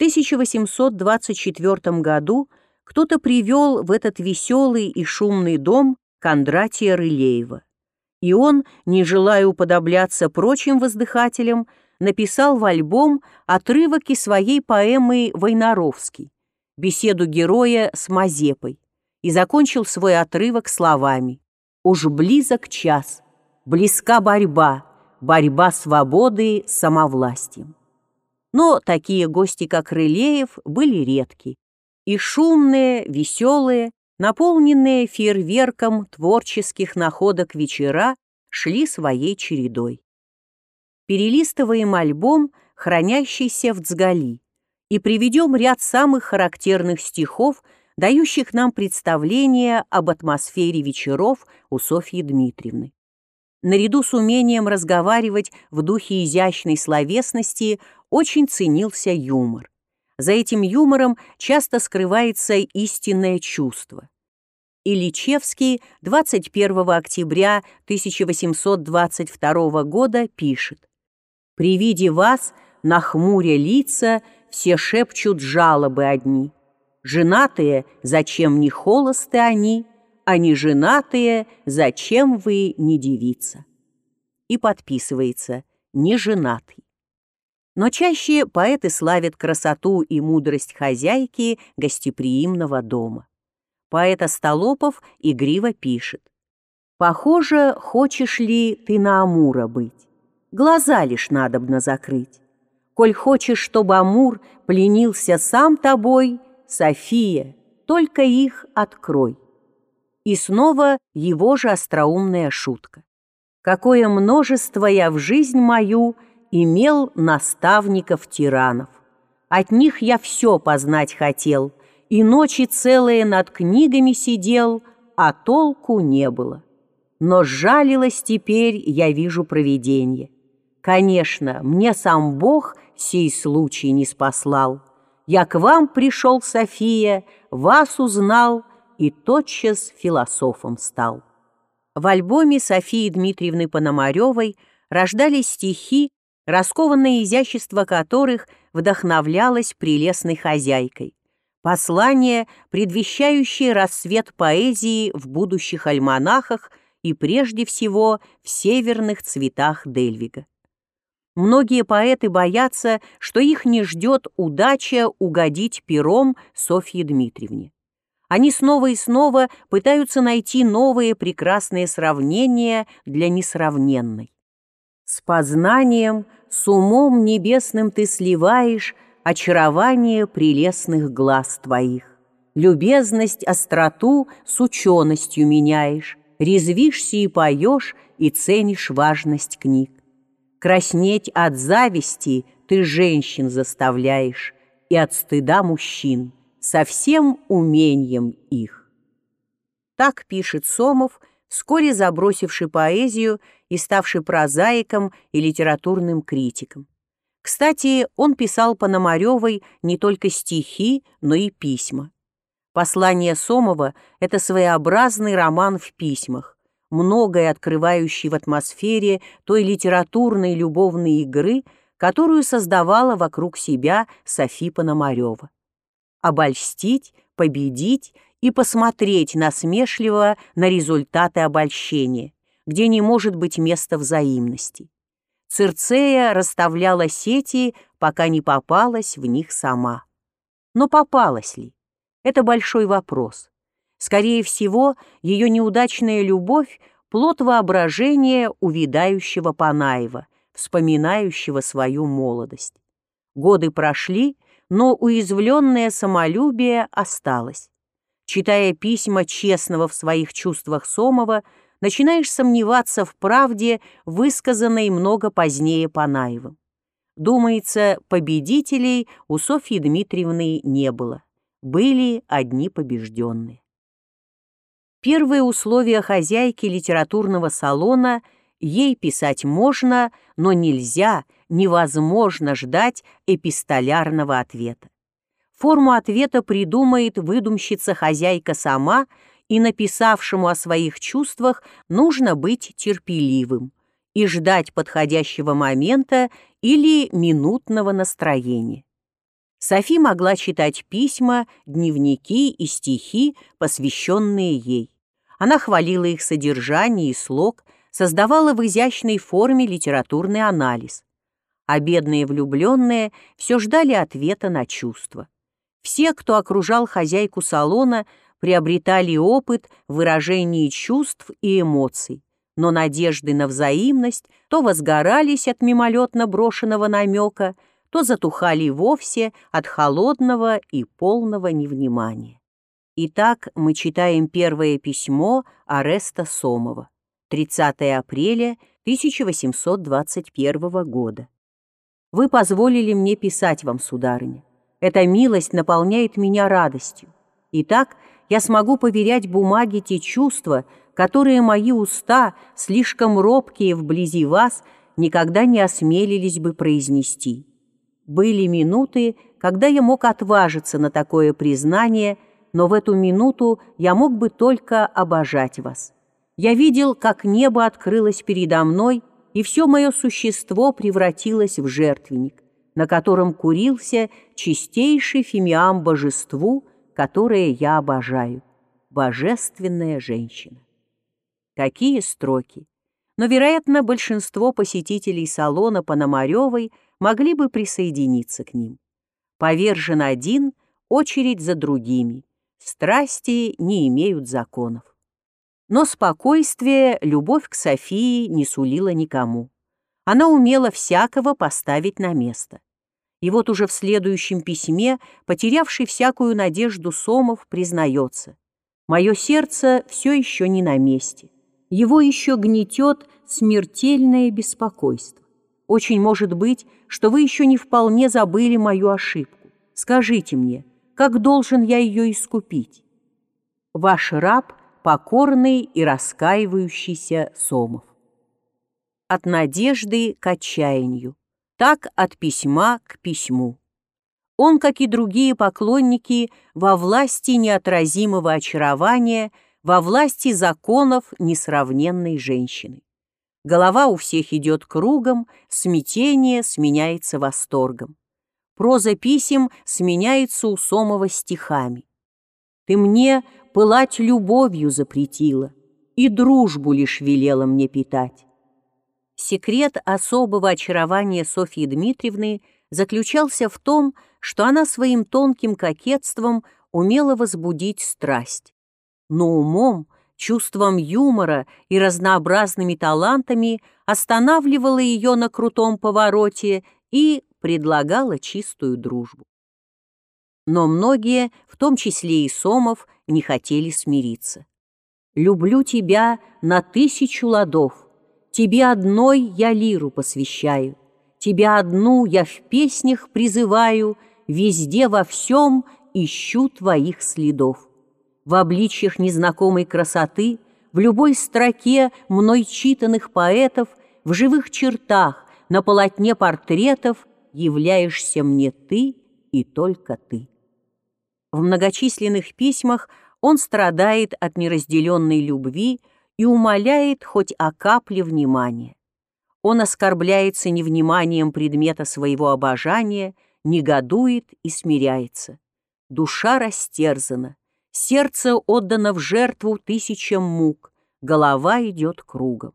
1824 году кто-то привел в этот веселый и шумный дом Кондратия Рылеева. И он, не желая уподобляться прочим воздыхателям, написал в альбом отрывок из своей поэмы «Войнаровский», беседу героя с Мазепой, и закончил свой отрывок словами «Уж близок час, близка борьба, борьба свободы с самовластием». Но такие гости, как Рылеев, были редки, и шумные, веселые, наполненные фейерверком творческих находок вечера шли своей чередой. Перелистываем альбом, хранящийся в Цгали, и приведем ряд самых характерных стихов, дающих нам представление об атмосфере вечеров у Софьи Дмитриевны. Наряду с умением разговаривать в духе изящной словесности очень ценился юмор. За этим юмором часто скрывается истинное чувство. Ильичевский 21 октября 1822 года пишет «При виде вас, на хмуре лица, все шепчут жалобы одни. Женатые, зачем не холосты они, а не женатые, зачем вы не девица?» И подписывается «Не женатый». Но чаще поэты славят красоту и мудрость хозяйки гостеприимного дома. Поэт Остолопов игриво пишет. «Похоже, хочешь ли ты на Амура быть? Глаза лишь надобно закрыть. Коль хочешь, чтобы Амур пленился сам тобой, София, только их открой». И снова его же остроумная шутка. «Какое множество я в жизнь мою — имел наставников-тиранов. От них я все познать хотел, и ночи целые над книгами сидел, а толку не было. Но жалилась теперь, я вижу провидение. Конечно, мне сам Бог сей случай не спаслал. Я к вам пришел, София, вас узнал и тотчас философом стал. В альбоме Софии Дмитриевны Пономаревой рождались стихи, раскованное изящество которых вдохновлялось прелестной хозяйкой. Послание, предвещающее рассвет поэзии в будущих альманахах и прежде всего в северных цветах Дельвига. Многие поэты боятся, что их не ждет удача угодить пером Софье Дмитриевне. Они снова и снова пытаются найти новые прекрасные сравнения для несравненной. С познанием, с умом небесным ты сливаешь очарование прелестных глаз твоих. Любезность, остроту с ученостью меняешь, резвишься и поешь, и ценишь важность книг. Краснеть от зависти ты женщин заставляешь, и от стыда мужчин, со всем умением их. Так пишет Сомов, вскоре забросивший поэзию и ставший прозаиком и литературным критиком. Кстати, он писал Пономарёвой не только стихи, но и письма. «Послание Сомова» — это своеобразный роман в письмах, многое открывающий в атмосфере той литературной любовной игры, которую создавала вокруг себя Софи Пономарёва. Обольстить, победить и посмотреть насмешливо на результаты обольщения, где не может быть места взаимности. Цирцея расставляла сети, пока не попалась в них сама. Но попалась ли? Это большой вопрос. Скорее всего, ее неудачная любовь — плод воображения увядающего Панаева, вспоминающего свою молодость. Годы прошли, но уязвленное самолюбие осталось. Читая письма честного в своих чувствах Сомова, начинаешь сомневаться в правде, высказанной много позднее Панаевым. Думается, победителей у Софьи Дмитриевны не было. Были одни побежденные. Первые условия хозяйки литературного салона ей писать можно, но нельзя, невозможно ждать эпистолярного ответа. Форму ответа придумает выдумщица-хозяйка сама, и написавшему о своих чувствах нужно быть терпеливым и ждать подходящего момента или минутного настроения. Софи могла читать письма, дневники и стихи, посвященные ей. Она хвалила их содержание и слог, создавала в изящной форме литературный анализ. А бедные влюбленные все ждали ответа на чувства. Все, кто окружал хозяйку салона, приобретали опыт в выражении чувств и эмоций, но надежды на взаимность то возгорались от мимолетно брошенного намека, то затухали вовсе от холодного и полного невнимания. Итак, мы читаем первое письмо Ареста Сомова, 30 апреля 1821 года. «Вы позволили мне писать вам, сударыня. Эта милость наполняет меня радостью. Итак, я смогу поверять бумаге те чувства, которые мои уста, слишком робкие вблизи вас, никогда не осмелились бы произнести. Были минуты, когда я мог отважиться на такое признание, но в эту минуту я мог бы только обожать вас. Я видел, как небо открылось передо мной, и все мое существо превратилось в жертвенник, на котором курился чистейший фимиам божеству, которое я обожаю. Божественная женщина. Какие строки! Но, вероятно, большинство посетителей салона Пономаревой могли бы присоединиться к ним. Повержен один, очередь за другими. Страсти не имеют законов. Но спокойствие, любовь к Софии не сулила никому. Она умела всякого поставить на место. И вот уже в следующем письме, потерявший всякую надежду Сомов, признается. «Мое сердце все еще не на месте его еще гнетет смертельное беспокойство. Очень может быть, что вы еще не вполне забыли мою ошибку. Скажите мне, как должен я ее искупить? Ваш раб, покорный и раскаивающийся Сомов. От надежды к отчаянию. Так от письма к письму. Он, как и другие поклонники, во власти неотразимого очарования – во власти законов несравненной женщины. Голова у всех идет кругом, смятение сменяется восторгом. Проза писем сменяется у Сомова стихами. Ты мне пылать любовью запретила, и дружбу лишь велела мне питать. Секрет особого очарования Софьи Дмитриевны заключался в том, что она своим тонким кокетством умела возбудить страсть но умом, чувством юмора и разнообразными талантами останавливала ее на крутом повороте и предлагала чистую дружбу. Но многие, в том числе и Сомов, не хотели смириться. «Люблю тебя на тысячу ладов, тебе одной я лиру посвящаю, тебя одну я в песнях призываю, везде во всем ищу твоих следов в обличьях незнакомой красоты, в любой строке мной читанных поэтов, в живых чертах, на полотне портретов являешься мне ты и только ты. В многочисленных письмах он страдает от неразделенной любви и умоляет хоть о капле внимания. Он оскорбляется невниманием предмета своего обожания, негодует и смиряется. Душа растерзана, Сердце отдано в жертву тысячам мук, голова идет кругом.